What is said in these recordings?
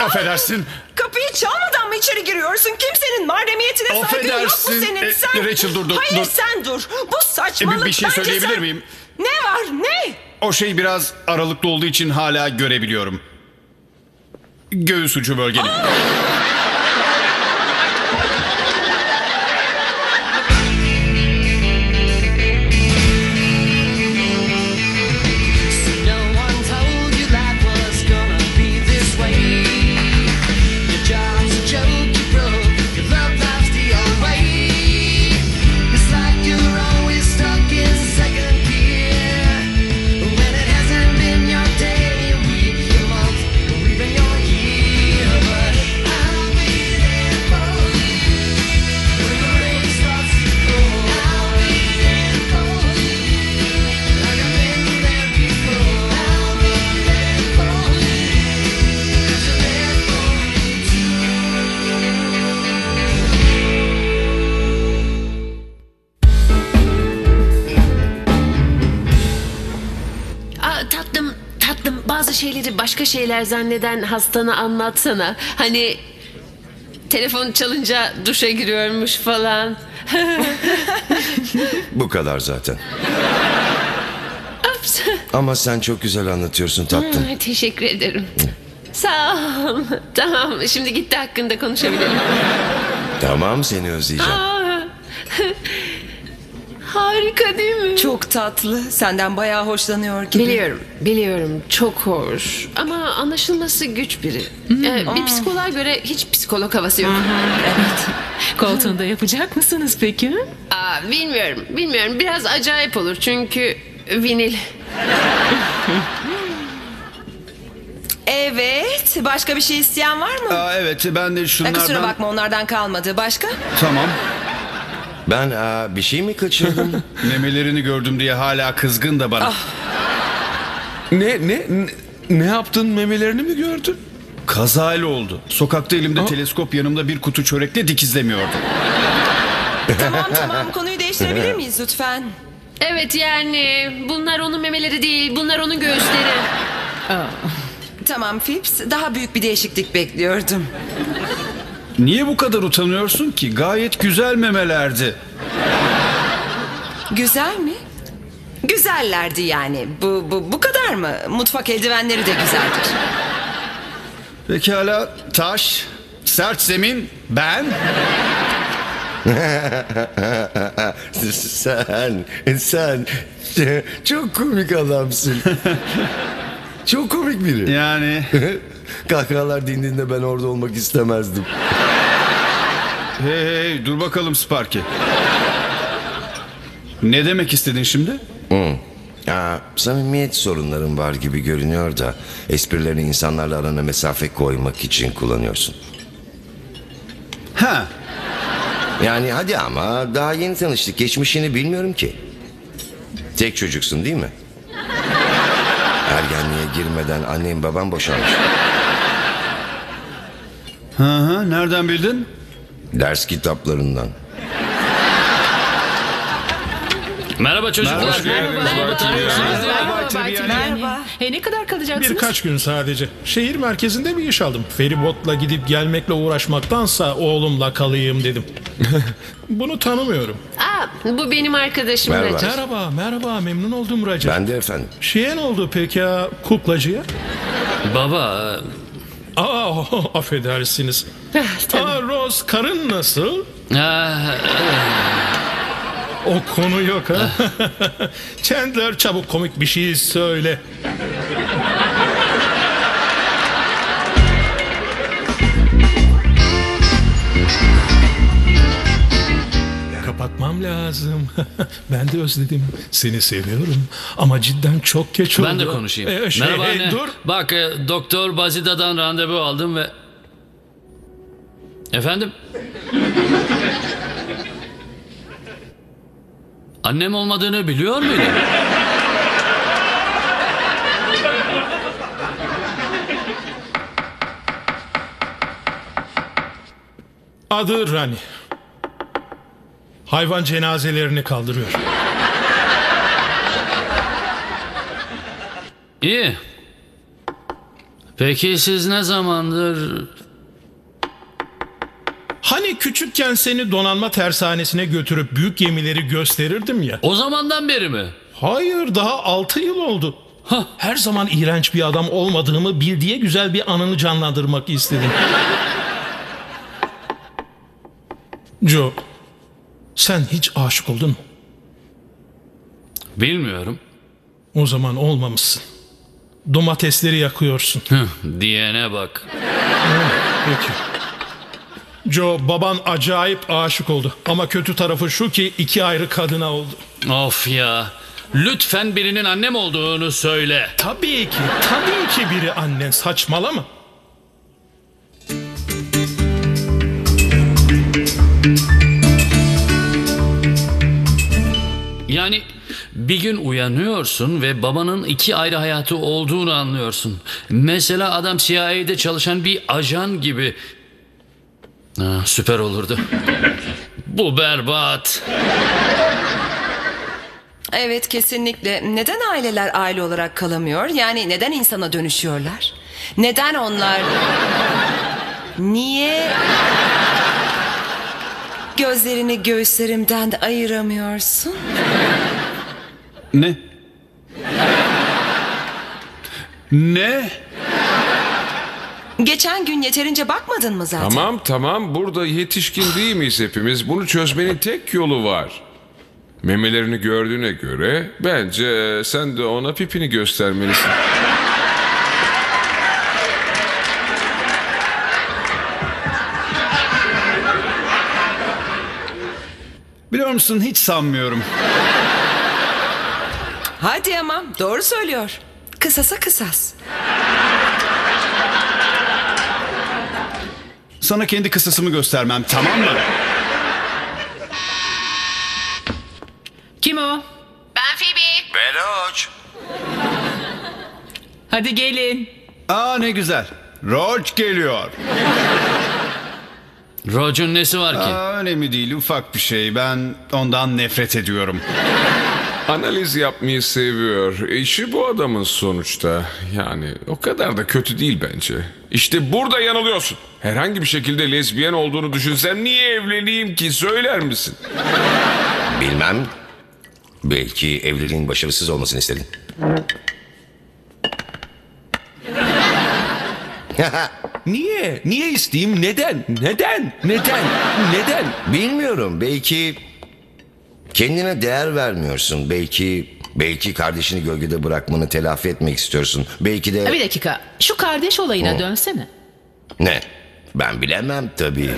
affedersin. Kapıyı çalmadan mı içeri giriyorsun? Kimsenin mahremiyetine saygın yok mu Affedersin. senin? E, Sen... Rachel, dur, dur, Hayır dur. sen dur. Bu saçmalık. E, bir- bir şey Bence söyleyebilir sen- miyim? Ne var ne? O şey biraz aralıklı olduğu için hala görebiliyorum. Göğüs ucu bölgenin. Bazı şeyleri başka şeyler zanneden hastana anlatsana. Hani telefon çalınca duşa giriyormuş falan. Bu kadar zaten. Ups. Ama sen çok güzel anlatıyorsun tatlım. Ay, Teşekkür ederim. Sağ ol. Tamam şimdi gitti hakkında konuşabilirim. Tamam seni özleyeceğim. Aa, harika değil mi? Çok tatlı. Senden bayağı hoşlanıyor gibi. Biliyorum, biliyorum. Çok hoş. Ama anlaşılması güç biri. Ee, bir psikoloğa göre hiç psikolog havası yok. Koltuğunda yapacak mısınız peki? Aa, bilmiyorum, bilmiyorum. Biraz acayip olur çünkü vinil. Evet. Başka bir şey isteyen var mı? Aa, evet ben de şunlardan... Kusura bakma onlardan kalmadı. Başka? Tamam. Ben aa, bir şey mi kaçırdım? Memelerini gördüm diye hala kızgın da bana. Ne ne ne, ne yaptın memelerini mi gördün? Kazayla oldu. Sokakta elimde teleskop yanımda bir kutu çörekle dikizlemiyordum. tamam tamam. Konuyu değiştirebilir miyiz lütfen? Evet yani bunlar onun memeleri değil, bunlar onun göğüsleri. Tamam Phipps. Daha büyük bir değişiklik bekliyordum. Niye bu kadar utanıyorsun ki? Gayet güzel memelerdi. Güzel mi? Güzellerdi yani. Bu, bu, bu kadar mı? Mutfak eldivenleri de güzeldir. Pekala taş, sert zemin, ben. sen, sen çok komik adamsın. çok komik biri. Yani Kahkahalar dindiğinde ben orada olmak istemezdim. hey hey dur bakalım Sparky. Ne demek istedin şimdi? Aa, samimiyet sorunların var gibi görünüyor da esprilerini insanlarla arana mesafe koymak için kullanıyorsun. Ha, Yani hadi ama daha yeni tanıştık. Geçmişini bilmiyorum ki. Tek çocuksun değil mi? Ergenliğe girmeden annem babam boşanmış. Hı hı, nereden bildin? Ders kitaplarından. Merhaba çocuklar. Merhaba. Merhaba. Merhaba. E ne kadar kalacaksınız? Birkaç gün sadece. Şehir merkezinde bir iş aldım. Feribotla gidip gelmekle uğraşmaktansa oğlumla kalayım dedim. Bunu tanımıyorum. Aa, bu benim arkadaşım Merhaba. Recep. Merhaba, merhaba. Memnun oldum Recep. Ben de efendim. Şeye ne oldu peki ya kuklacıya? Baba, Aa, affedersiniz. Ah. Aa, Rose karın nasıl? ah, O konu yok ha. Chandler çabuk komik bir şey söyle. Kapatmam lazım. ben de özledim. Seni seviyorum. Ama cidden çok geç oldu. ben de konuşayım. Ee, şey, Merhaba anne. dur. Bak e, doktor Bazida'dan randevu aldım ve... Efendim? Annem olmadığını biliyor muydun? Adı Rani. Hayvan cenazelerini kaldırıyor. İyi. Peki siz ne zamandır... Hani küçükken seni donanma tersanesine götürüp büyük gemileri gösterirdim ya. O zamandan beri mi? Hayır daha 6 yıl oldu. Her zaman iğrenç bir adam olmadığımı bil diye güzel bir anını canlandırmak istedim. Joe, sen hiç aşık oldun mu? Bilmiyorum. O zaman olmamışsın. Domatesleri yakıyorsun. Diyene bak. Peki. Joe, baban acayip aşık oldu. Ama kötü tarafı şu ki iki ayrı kadına oldu. Of ya. Lütfen birinin annem olduğunu söyle. Tabii ki, tabii ki biri annen saçmalama. Yani bir gün uyanıyorsun ve babanın iki ayrı hayatı olduğunu anlıyorsun. Mesela adam CIA'de çalışan bir ajan gibi. Ha, süper olurdu. Bu berbat. Evet kesinlikle. Neden aileler aile olarak kalamıyor? Yani neden insana dönüşüyorlar? Neden onlar... Niye... Gözlerini göğüslerimden de ayıramıyorsun? Ne? Ne? Geçen gün yeterince bakmadın mı zaten? Tamam tamam burada yetişkin değil miyiz hepimiz? Bunu çözmenin tek yolu var. Memelerini gördüğüne göre bence sen de ona pipini göstermelisin. Biliyor musun hiç sanmıyorum. Hadi ama doğru söylüyor. Kısasa kısas. Sana kendi kısasımı göstermem tamam mı? Kim o? Ben Phoebe. Beloç. Hadi gelin. Aa ne güzel. Roach geliyor. Roger'ın nesi var ki? Aa, önemli değil ufak bir şey. Ben ondan nefret ediyorum. Analiz yapmayı seviyor. İşi bu adamın sonuçta. Yani o kadar da kötü değil bence. İşte burada yanılıyorsun. Herhangi bir şekilde lezbiyen olduğunu düşünsem niye evleneyim ki söyler misin? Bilmem. Belki evliliğin başarısız olmasını istedin. Niye? Niye isteyeyim? Neden? Neden? Neden? Neden? Bilmiyorum. Belki kendine değer vermiyorsun. Belki belki kardeşini gölgede bırakmanı telafi etmek istiyorsun. Belki de Bir dakika. Şu kardeş olayına dönsene. ne? Ben bilemem tabii.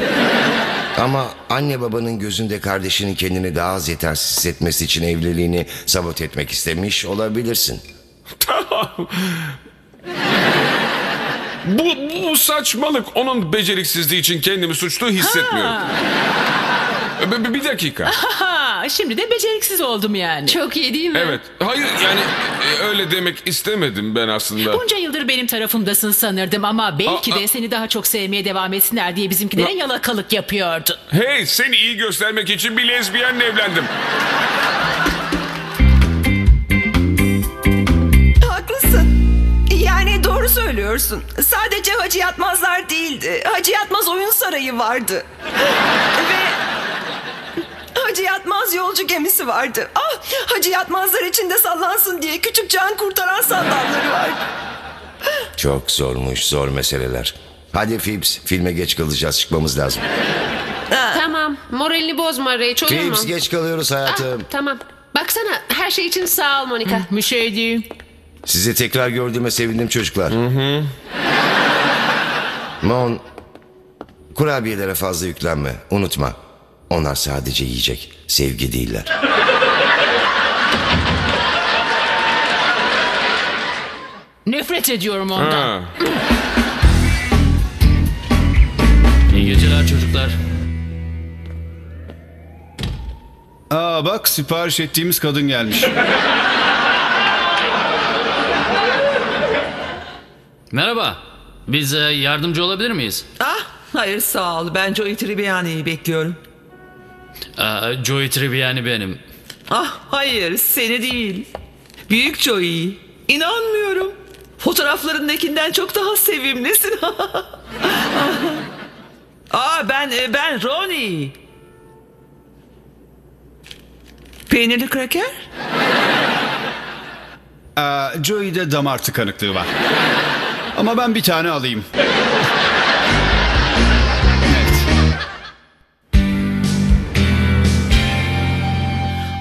Ama anne babanın gözünde kardeşinin kendini daha az yetersiz hissetmesi için evliliğini sabot etmek istemiş olabilirsin. Bu, bu saçmalık. Onun beceriksizliği için kendimi suçlu hissetmiyorum. Bir, bir- bir dakika. Ha, şimdi de beceriksiz oldum yani. Çok iyi değil mi? Evet. Hayır yani e, öyle demek istemedim ben aslında. Bunca yıldır benim tarafımdasın sanırdım ama belki Aa, de seni daha çok sevmeye devam etsinler diye bizimkilere yalakalık yapıyordun. Hey seni iyi göstermek için bir lezbiyenle evlendim. Söylüyorsun. Sadece Hacı Yatmazlar değildi. Hacı Yatmaz Oyun Sarayı vardı. Ve Hacı Yatmaz yolcu gemisi vardı. Ah, Hacı Yatmazlar içinde sallansın diye küçük can kurtaran sandalları vardı. Çok zormuş, zor meseleler. Hadi Phipps, filme geç kalacağız, çıkmamız lazım. Tamam. Moralini bozma Rach olur mu? Phipps geç kalıyoruz Ah, hayatım. tamam. Baksana her şey için sağ ol Monika. Bir şey değil. Sizi tekrar gördüğüme sevindim çocuklar. Mon, kurabiyelere fazla yüklenme. Unutma. Onlar sadece yiyecek. Sevgi değiller. Nefret ediyorum ondan. Ha. İyi geceler çocuklar. Aa bak sipariş ettiğimiz kadın gelmiş. Merhaba. Biz e, yardımcı olabilir miyiz? Ah hayır sağ ol. Ben Joey Tribbiani'yi bekliyorum. Aa, Joey Tribbiani benim. Ah hayır seni değil. Büyük Joey. İnanmıyorum. Fotoğraflarındakinden çok daha sevimlisin. Aa ben e, ben Ronnie. Peynirli kraker? Aa, Joey'de damar tıkanıklığı var. Ama ben bir tane alayım.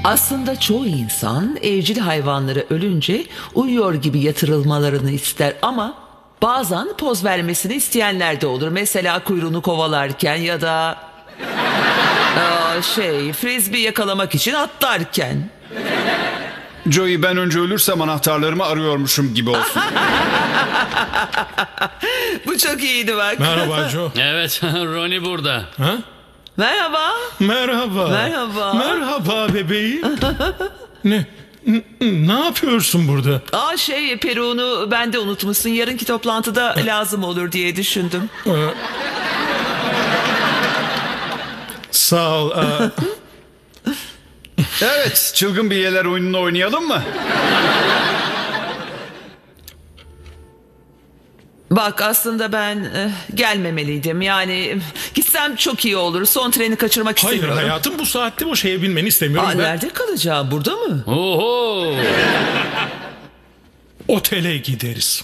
Aslında çoğu insan evcil hayvanları ölünce uyuyor gibi yatırılmalarını ister ama bazen poz vermesini isteyenler de olur. Mesela kuyruğunu kovalarken ya da şey frisbee yakalamak için atlarken. Joey ben önce ölürsem anahtarlarımı arıyormuşum gibi olsun. Bu çok iyiydi bak. Merhaba Joe. Evet Ronnie burada. Ha? Merhaba. Merhaba. Merhaba. Merhaba bebeğim. ne? N- Ne yapıyorsun burada? Aa şey peruğunu ben de unutmuşsun. Yarınki toplantıda lazım olur diye düşündüm. Sağ ol. evet, çılgın bilyeler oyununu oynayalım mı? Bak aslında ben eh, gelmemeliydim. Yani gitsem çok iyi olur. Son treni kaçırmak Hayır istemiyorum. hayatım bu saatte o şeye binmeni istemiyorum. Aa, ben nerede kalacağım? Burada mı? Oho. otele gideriz.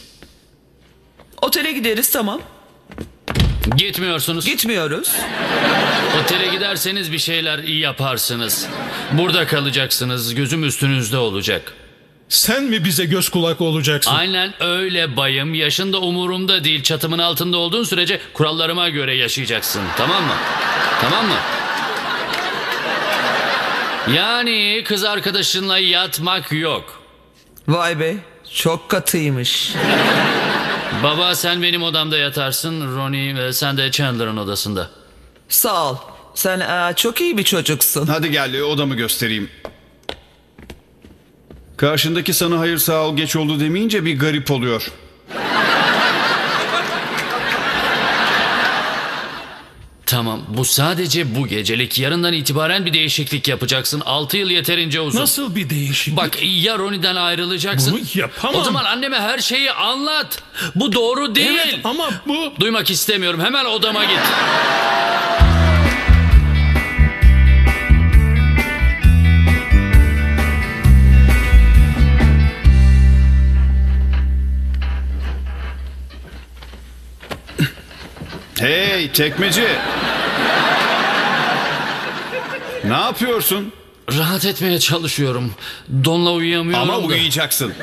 Otele gideriz tamam. Gitmiyorsunuz. Gitmiyoruz. Otele giderseniz bir şeyler iyi yaparsınız. Burada kalacaksınız. Gözüm üstünüzde olacak. Sen mi bize göz kulak olacaksın? Aynen öyle bayım. Yaşın da umurumda değil. Çatımın altında olduğun sürece kurallarıma göre yaşayacaksın. Tamam mı? Tamam mı? Yani kız arkadaşınla yatmak yok. Vay be. Çok katıymış. Baba sen benim odamda yatarsın. Ronnie ve sen de Chandler'ın odasında. Sağ ol. Sen aa, çok iyi bir çocuksun. Hadi gel odamı göstereyim. Karşındaki sana hayır sağ ol geç oldu demeyince bir garip oluyor. Tamam bu sadece bu gecelik. Yarından itibaren bir değişiklik yapacaksın. 6 yıl yeterince uzun. Nasıl bir değişiklik? Bak ya Ronnie'den ayrılacaksın. Bunu yapamam. O zaman anneme her şeyi anlat. Bu doğru değil. Evet ama bu... Duymak istemiyorum. Hemen odama git. Hey tekmeci. ne yapıyorsun? Rahat etmeye çalışıyorum. Donla uyuyamıyorum Ama da. uyuyacaksın.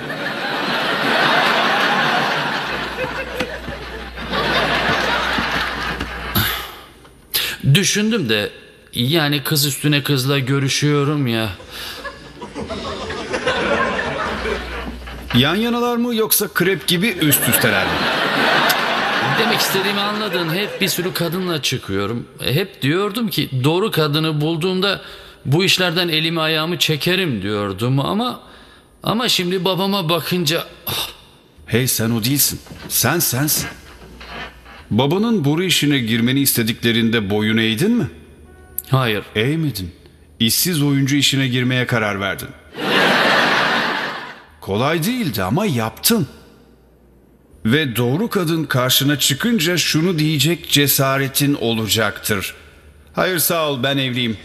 Düşündüm de yani kız üstüne kızla görüşüyorum ya. Yan yanalar mı yoksa krep gibi üst üsteler mi? Demek istediğimi anladın. Hep bir sürü kadınla çıkıyorum. Hep diyordum ki doğru kadını bulduğumda bu işlerden elimi ayağımı çekerim diyordum ama ama şimdi babama bakınca ah, Hey sen o değilsin. Sen sensin. Babanın boru işine girmeni istediklerinde boyun eğdin mi? hayır. Eğmedin. İşsiz oyuncu işine girmeye karar verdin. Kolay değildi ama yaptın. Ve doğru kadın karşına çıkınca şunu diyecek cesaretin olacaktır. Hayır sağ ol ben evliyim.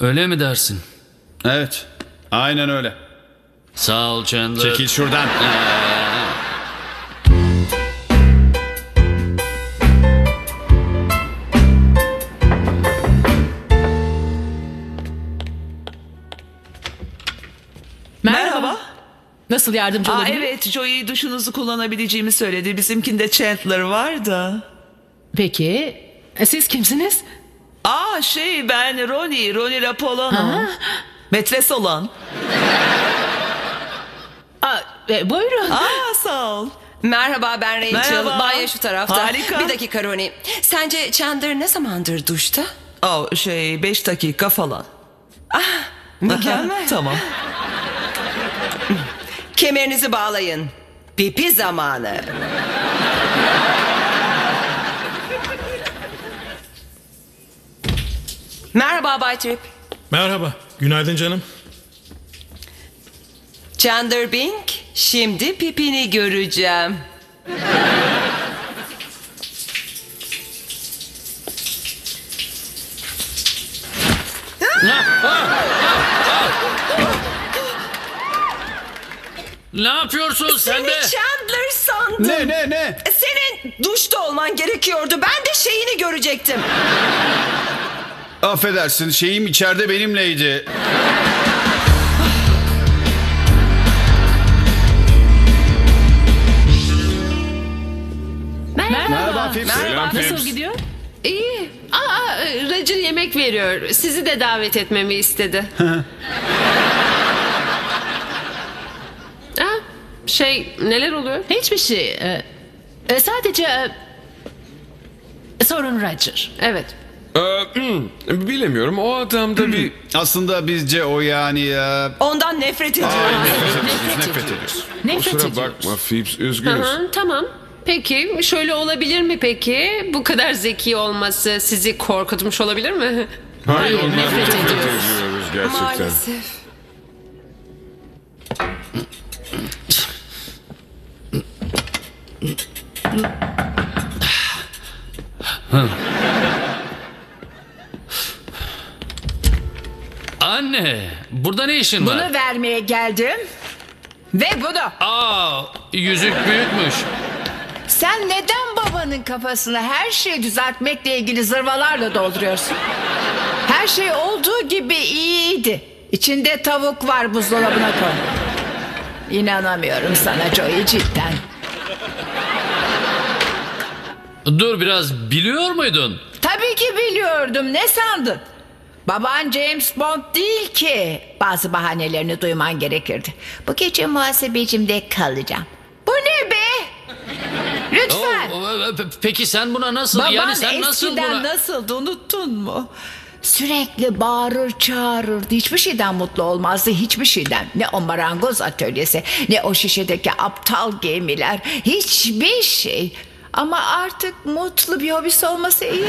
Öyle mi dersin? Evet aynen öyle. Sağ ol Chandler. Çekil şuradan. Merhaba. Nasıl yardımcı Aa, olabilirim? evet Joey duşunuzu kullanabileceğimi söyledi. Bizimkinde Chandler var da. Peki. e, Siz kimsiniz? Aa şey ben Ronnie. Ronnie Rapolano. Metres olan. Aa, e, buyurun. Aa sağ ol. Merhaba ben Rachel. Merhaba. Banyo şu tarafta. Harika. Bir dakika Ronnie. Sence Chandler ne zamandır duşta? Oh, şey beş dakika falan. Mükemmel. tamam. Kemerinizi bağlayın. Pipi zamanı. Merhaba Bay Trip. Merhaba. Günaydın canım. Chandler Bing, şimdi pipini göreceğim. Ne yapıyorsun sen Seni de? Chandler sandım. Ne ne ne? Senin duşta olman gerekiyordu. Ben de şeyini görecektim. Affedersin şeyim içeride benimleydi. Merhaba. Merhaba Fips. Selam Nasıl gidiyor? İyi. Aa, Roger yemek veriyor. Sizi de davet etmemi istedi. Aa, şey neler oluyor? Hiçbir şey. e, e, sadece e, sorun Roger. Evet. Ee, hmm, bilemiyorum o adamda bir... Aslında bizce o yani e, Ondan nefret ediyorum. nefret ediyoruz. Nefret Kusura ediyoruz. bakma Hı üzgünüz. hı, tamam. Peki şöyle olabilir mi peki? Bu kadar zeki olması sizi korkutmuş olabilir mi? Hayır ondan nefret nefret ediyoruz. ediyoruz gerçekten. Maalesef. Anne burada ne işin var? Bunu vermeye geldim. Ve bunu. Aa yüzük büyükmüş. Sen neden babanın kafasına her şeyi düzeltmekle ilgili zırvalarla dolduruyorsun? Her şey olduğu gibi iyiydi. İçinde tavuk var buzdolabına koy. İnanamıyorum sana Joey cidden. Dur biraz biliyor muydun? Tabii ki biliyordum. Ne sandın? Baban James Bond değil ki. Bazı bahanelerini duyman gerekirdi. Bu gece muhasebecimde kalacağım. Bu ne be? Lütfen. Oo, o- pe- peki sen buna nasıl Baban yani sen nasıl eskiden buna... nasıldı unuttun mu? Sürekli bağırır çağırırdı. Hiçbir şeyden mutlu olmazdı. Hiçbir şeyden. Ne o marangoz atölyesi ne o şişedeki aptal gemiler. Hiçbir şey. Ama artık mutlu bir hobisi olması iyi.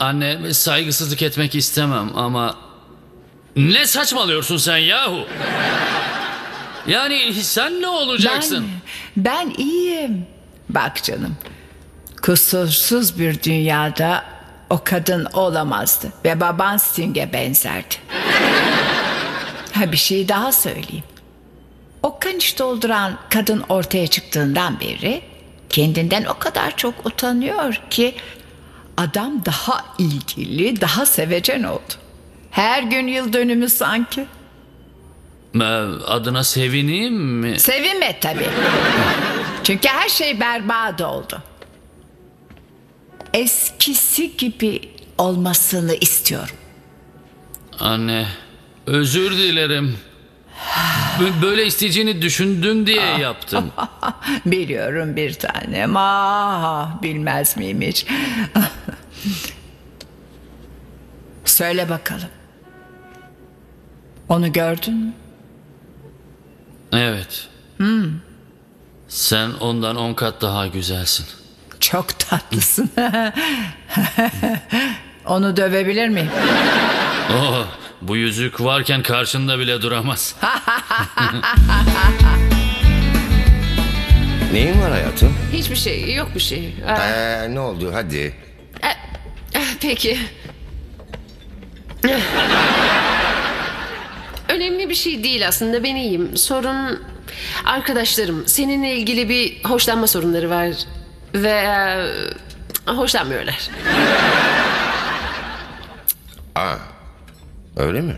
Anne saygısızlık etmek istemem ama... Ne saçmalıyorsun sen yahu? Yani sen ne olacaksın? Ben, ben iyiyim. Bak canım. Kusursuz bir dünyada o kadın olamazdı. Ve baban Sting'e benzerdi. Ha bir şey daha söyleyeyim. O kaniş dolduran kadın ortaya çıktığından beri kendinden o kadar çok utanıyor ki adam daha ilgili, daha sevecen oldu. Her gün yıl dönümü sanki. Adına sevineyim mi? Sevinme tabii. Çünkü her şey berbat oldu. Eskisi gibi olmasını istiyorum. Anne özür dilerim. Böyle isteyeceğini düşündüm diye yaptım. Biliyorum bir tanem. Ah, bilmez miyim hiç? Söyle bakalım. Onu gördün mü? Evet. Sen ondan on kat daha güzelsin. Çok tatlısın. Onu dövebilir miyim? Oh, bu yüzük varken karşında bile duramaz. Neyin var hayatım? Hiçbir şey yok bir şey. Aa, Ee, ne oldu hadi. ah, peki. Önemli bir şey değil aslında ben iyiyim. Sorun arkadaşlarım. Seninle ilgili bir hoşlanma sorunları var. Ve e, hoşlanmıyorlar. Aa, öyle mi?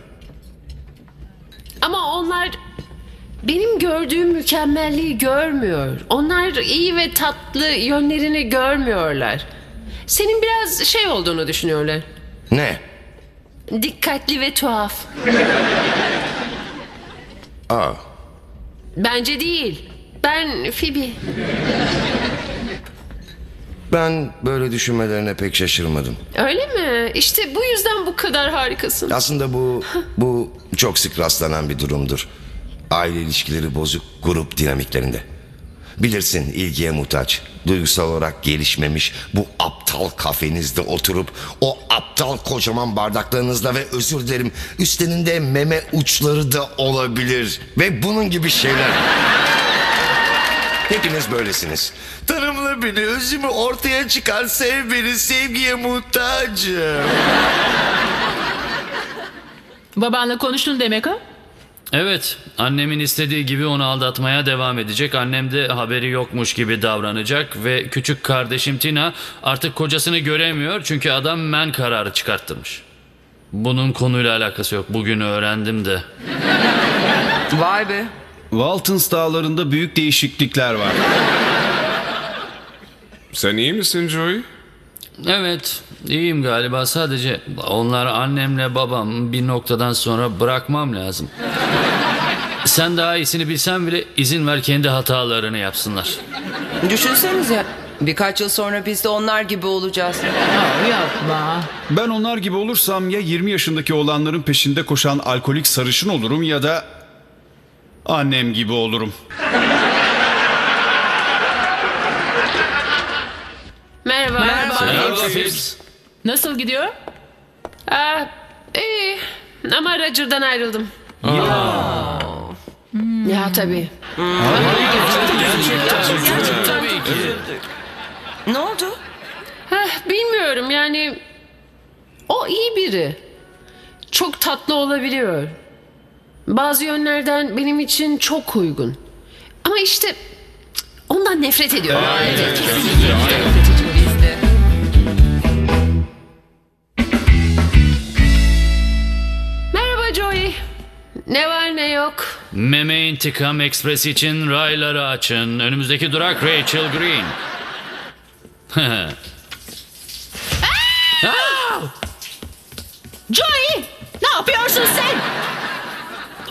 Ama onlar benim gördüğüm mükemmelliği görmüyor. Onlar iyi ve tatlı yönlerini görmüyorlar. Senin biraz şey olduğunu düşünüyorlar. Ne? Dikkatli ve tuhaf. Aa, Bence değil. Ben Phoebe. ben böyle düşünmelerine pek şaşırmadım. Öyle mi? İşte bu yüzden bu kadar harikasın. Aslında bu bu çok sık rastlanan bir durumdur. Aile ilişkileri bozuk grup dinamiklerinde. Bilirsin ilgiye muhtaç, duygusal olarak gelişmemiş bu aptal kafenizde oturup o aptal kocaman bardaklarınızla ve özür dilerim üstlerinde meme uçları da olabilir ve bunun gibi şeyler. Hepiniz böylesiniz. Beni, özümü ortaya çıkar, sev beni, sevgiye muhtacım. Babanla konuştun demek ha? Evet, annemin istediği gibi onu aldatmaya devam edecek. Annem de haberi yokmuş gibi davranacak ve küçük kardeşim Tina artık kocasını göremiyor çünkü adam men kararı çıkarttırmış. Bunun konuyla alakası yok. Bugün öğrendim de. Vay be. Waltons dağlarında büyük değişiklikler var. Sen iyi misin Joey? Evet, iyiyim galiba. Sadece onlar annemle babam bir noktadan sonra bırakmam lazım. Sen daha iyisini bilsen bile izin ver kendi hatalarını yapsınlar. Düşünsenize. Birkaç yıl sonra biz de onlar gibi olacağız. Aa, yapma. Ben onlar gibi olursam ya 20 yaşındaki olanların peşinde koşan alkolik sarışın olurum ya da annem gibi olurum. Merhaba. Merhaba Fitz. Nasıl gidiyor? Aa, iyi. Ama Roger'dan ayrıldım. Ya tabii. Tabii ki. Ne oldu? Heh, bilmiyorum yani o iyi biri. Çok tatlı olabiliyor. Bazı yönlerden benim için çok uygun. Ama işte ondan nefret ediyorum. Evet, kesinlikle nefret ediyoruz Ne var ne yok. Meme İntikam Express için rayları açın. Önümüzdeki durak Rachel Green. Joey! Ne yapıyorsun sen?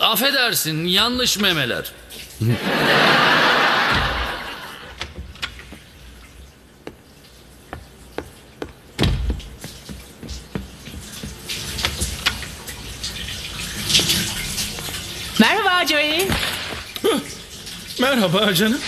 Affedersin yanlış memeler. Merhaba canım.